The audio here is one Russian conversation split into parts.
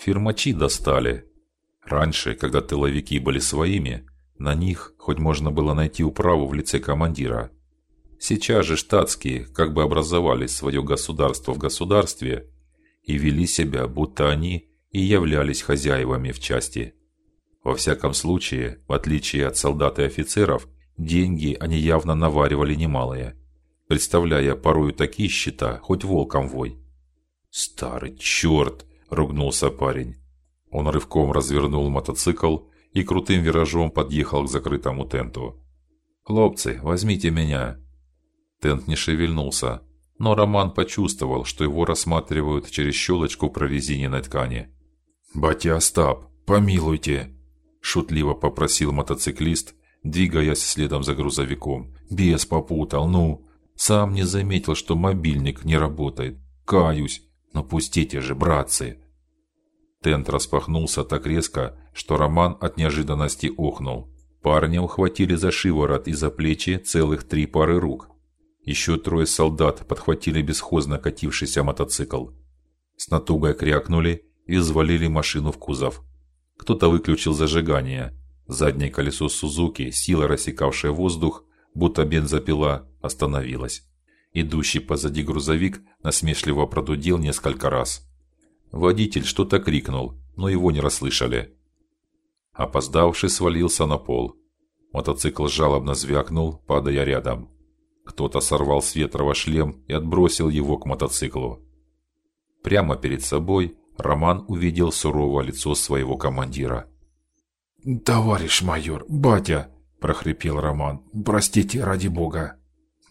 Фирмачи достали. Раньше, когда тыловики были своими, на них хоть можно было найти управу в лице командира. Сейчас же штатские как бы образовали свое государство в государстве и вели себя, будто они и являлись хозяевами в части. Во всяком случае, в отличие от солдат и офицеров, деньги они явно наваривали немалые, представляя порою такие счета, хоть волком вой. Старый черт! Ругнулся парень. Он рывком развернул мотоцикл и крутым виражом подъехал к закрытому тенту. "Хлопцы, возьмите меня". Тент не шевельнулся, но Роман почувствовал, что его рассматривают через щелочку прорезиненной ткани. "Батя Остап, помилуйте", шутливо попросил мотоциклист, двигаясь следом за грузовиком. "Бес попутал, ну, сам не заметил, что мобильник не работает. Каюсь, но пустите же, братцы". Тент распахнулся так резко, что Роман от неожиданности охнул. Парня ухватили за шиворот и за плечи целых три пары рук. Еще трое солдат подхватили бесхозно катившийся мотоцикл. С натугой крякнули и взвалили машину в кузов. Кто-то выключил зажигание. Заднее колесо Сузуки, сила рассекавшая воздух, будто бензопила, остановилось. Идущий позади грузовик насмешливо продудел несколько раз. Водитель что-то крикнул, но его не расслышали. Опоздавший свалился на пол. Мотоцикл жалобно звякнул, падая рядом. Кто-то сорвал с ветрова шлем и отбросил его к мотоциклу. Прямо перед собой Роман увидел суровое лицо своего командира. "Товарищ майор, батя", прохрипел Роман. "Простите ради бога".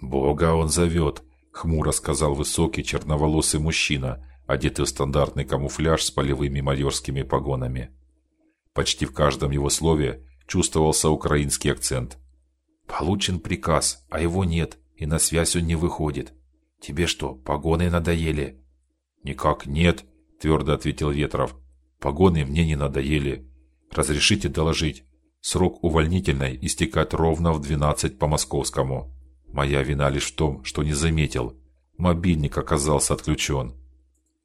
"Бога он зовет», — хмуро сказал высокий черноволосый мужчина одетый в стандартный камуфляж с полевыми майорскими погонами. Почти в каждом его слове чувствовался украинский акцент. Получен приказ, а его нет, и на связь он не выходит. Тебе что, погоны надоели? Никак нет, твердо ответил Ветров. Погоны мне не надоели. Разрешите доложить. Срок увольнительной истекает ровно в 12 по московскому. Моя вина лишь в том, что не заметил. Мобильник оказался отключен.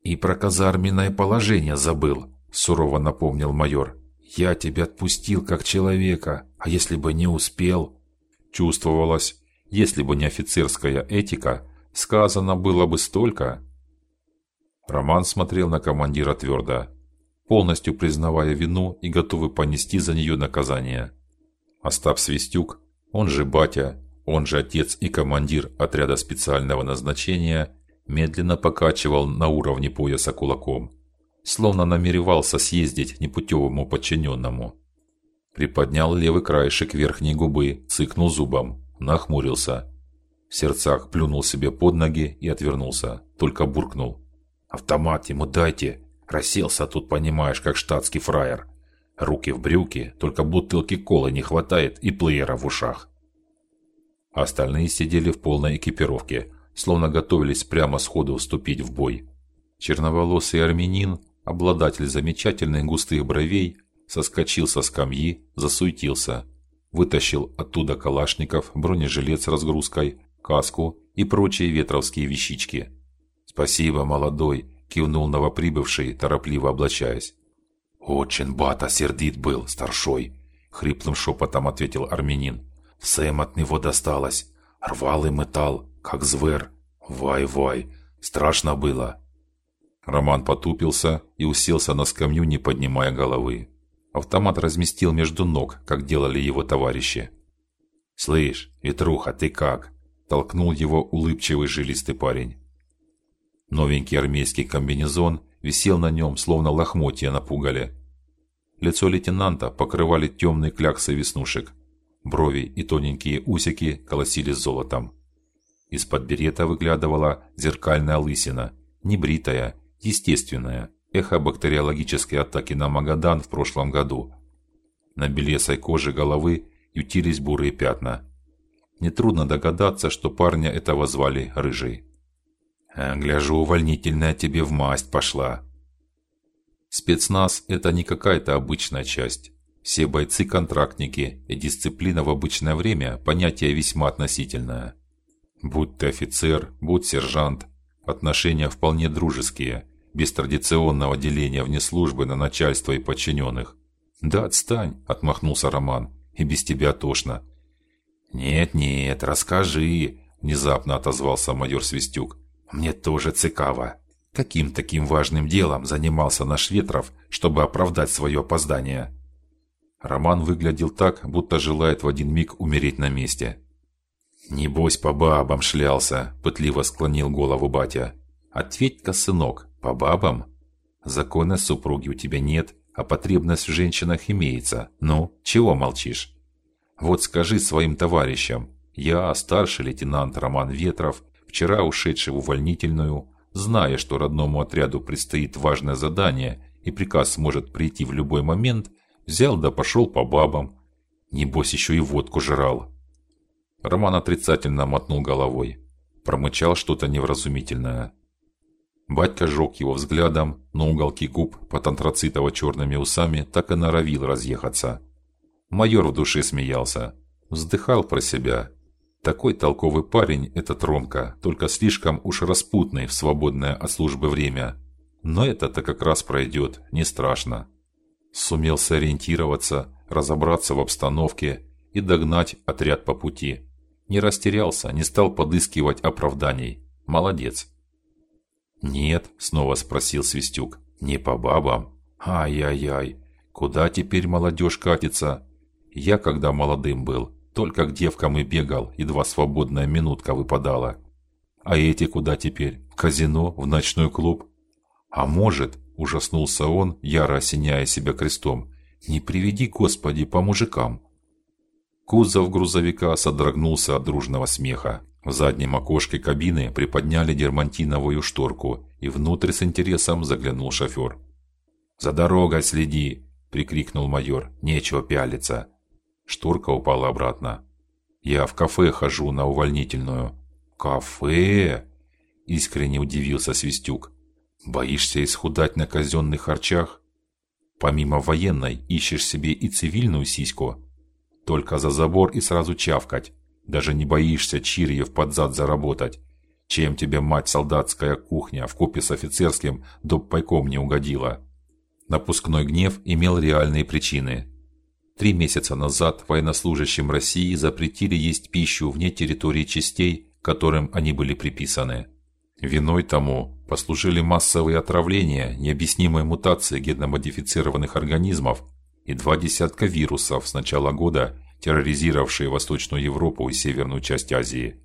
И про казарменное положение забыл, сурово напомнил майор. Я тебя отпустил как человека, а если бы не успел, чувствовалось, если бы не офицерская этика, сказано было бы столько. Роман смотрел на командира твердо, полностью признавая вину и готовый понести за нее наказание. Остап Свистюк, он же батя, он же отец и командир отряда специального назначения, медленно покачивал на уровне пояса кулаком, словно намеревался съездить непутевому подчиненному. Приподнял левый краешек верхней губы, цыкнул зубом, нахмурился. В сердцах плюнул себе под ноги и отвернулся, только буркнул: "Автомат ему дайте". Расселся тут, понимаешь, как штатский фраер. Руки в брюки, только бутылки колы не хватает и плеера в ушах. Остальные сидели в полной экипировке, словно готовились прямо сходу вступить в бой. Черноволосый армянин, обладатель замечательных густых бровей, соскочил со скамьи, засуетился, вытащил оттуда калашников, бронежилет с разгрузкой, каску и прочие ветровские вещички. "Спасибо, молодой", кивнул новоприбывший, торопливо облачаясь. "Очень бата сердит был, старшой", хриплым шепотом ответил армянин. "Всем от него досталось. Рвал и металл, как звер. Вай-вай, страшно было. Роман потупился и уселся на скамью, не поднимая головы. Автомат разместил между ног, как делали его товарищи. "Слышь, Ветруха, ты как?" толкнул его улыбчивый жилистый парень. Новенький армейский комбинезон висел на нем, словно лохмотья на пугале. Лицо лейтенанта покрывали темные кляксы веснушек. Брови и тоненькие усики колосились золотом. Из-под берета выглядывала зеркальная лысина, небритая, естественная, эхо бактериологической атаки на Магадан в прошлом году. На белесой коже головы ютились бурые пятна. Нетрудно догадаться, что парня этого звали Рыжий. «А, гляжу, увольнительная тебе в масть пошла. Спецназ это не какая-то обычная часть. Все бойцы контрактники, и дисциплина в обычное время понятие весьма относительное. Будь ты офицер, будь сержант, отношения вполне дружеские, без традиционного деления вне службы на начальство и подчиненных. Да отстань, отмахнулся Роман. И без тебя тошно. Нет, нет, расскажи, внезапно отозвался майор Свистюк. Мне тоже цикаво. Каким таким важным делом занимался наш Ветров, чтобы оправдать свое опоздание? Роман выглядел так, будто желает в один миг умереть на месте. Небось по бабам шлялся, пытливо склонил голову батя. Ответь-ка, сынок, по бабам? Законной супруги у тебя нет, а потребность в женщинах имеется. Ну, чего молчишь? Вот скажи своим товарищам: я, старший лейтенант Роман Ветров, вчера ушедший в увольнительную, зная, что родному отряду предстоит важное задание и приказ может прийти в любой момент, взял да пошел по бабам. Небось еще и водку жрал. Роман отрицательно мотнул головой, промычал что-то невразумительное. Батька жег его взглядом, но уголки губ под антрацитово-черными усами так и норовил разъехаться. Майор в душе смеялся, вздыхал про себя такой толковый парень этот Ромка, только слишком уж распутный в свободное от службы время. Но это-то как раз пройдет, не страшно. Сумел сориентироваться, разобраться в обстановке и догнать отряд по пути. Не растерялся, не стал подыскивать оправданий. Молодец. Нет, снова спросил Свистюк. Не по бабам. Ай-яй-яй. Куда теперь молодежь катится? Я когда молодым был, только к девкам и бегал, едва свободная минутка выпадала. А эти куда теперь? В казино, в ночной клуб? А может, ужаснулся он, яро осеняя себя крестом. Не приведи, Господи, по мужикам. Кузов грузовика содрогнулся от дружного смеха. В заднем окошке кабины приподняли дермантиновую шторку, и внутрь с интересом заглянул шофер. За дорогой следи, прикрикнул майор. Нечего пялиться. Шторка упала обратно. Я в кафе хожу на увольнительную. Кафе? Искренне удивился Свистюк. Боишься исхудать на казенных харчах? Помимо военной ищешь себе и цивильную сиську. Только за забор и сразу чавкать. Даже не боишься чирьев под зад заработать. Чем тебе мать солдатская кухня в купе с офицерским доп пайком не угодила? Напускной гнев имел реальные причины. Три месяца назад военнослужащим России запретили есть пищу вне территории частей, которым они были приписаны. Виной тому послужили массовые отравления, необъяснимые мутации генно-модифицированных организмов и два десятка вирусов с начала года, терроризировавшие Восточную Европу и северную часть Азии.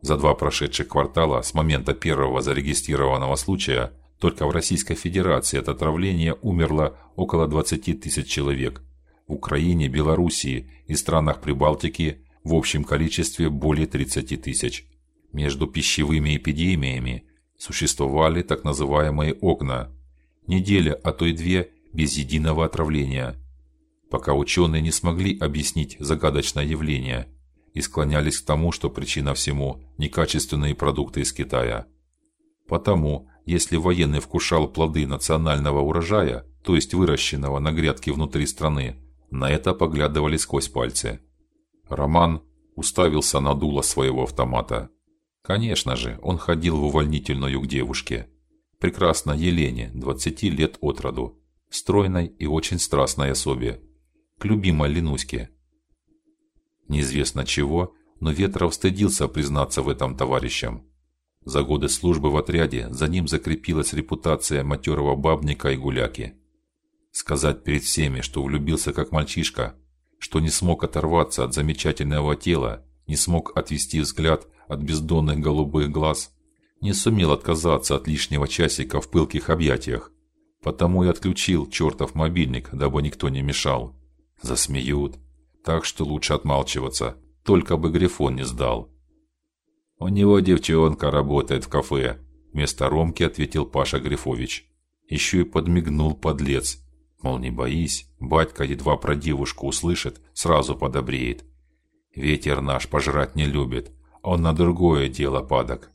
За два прошедших квартала с момента первого зарегистрированного случая только в Российской Федерации от отравления умерло около 20 тысяч человек – в Украине, Белоруссии и странах Прибалтики в общем количестве более 30 тысяч. Между пищевыми эпидемиями существовали так называемые окна. Неделя, а то и две без единого отравления. Пока ученые не смогли объяснить загадочное явление и склонялись к тому, что причина всему некачественные продукты из Китая. Потому, если военный вкушал плоды национального урожая, то есть выращенного на грядке внутри страны, на это поглядывали сквозь пальцы. Роман уставился на дуло своего автомата. Конечно же, он ходил в увольнительную к девушке, прекрасной Елене, двадцати лет от роду, стройной и очень страстной особе, к любимой Ленуське. Неизвестно чего, но Ветров стыдился признаться в этом товарищам. За годы службы в отряде за ним закрепилась репутация матерого бабника и гуляки. Сказать перед всеми, что влюбился как мальчишка, что не смог оторваться от замечательного тела, не смог отвести взгляд от бездонных голубых глаз, не сумел отказаться от лишнего часика в пылких объятиях, потому и отключил чертов мобильник, дабы никто не мешал. Засмеют, так что лучше отмалчиваться, только бы Грифон не сдал. У него девчонка работает в кафе, вместо Ромки ответил Паша Грифович. Еще и подмигнул подлец. Мол, не боись, батька едва про девушку услышит, сразу подобреет. Ветер наш пожрать не любит, он на другое дело падок.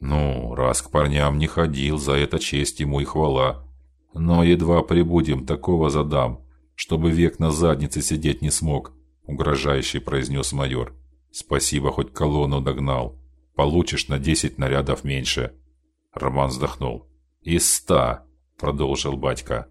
Ну, раз к парням не ходил, за это честь ему и хвала. Но едва прибудем, такого задам, чтобы век на заднице сидеть не смог, угрожающе произнес майор. Спасибо, хоть колонну догнал. Получишь на десять нарядов меньше. Роман вздохнул. Из ста, продолжил батька.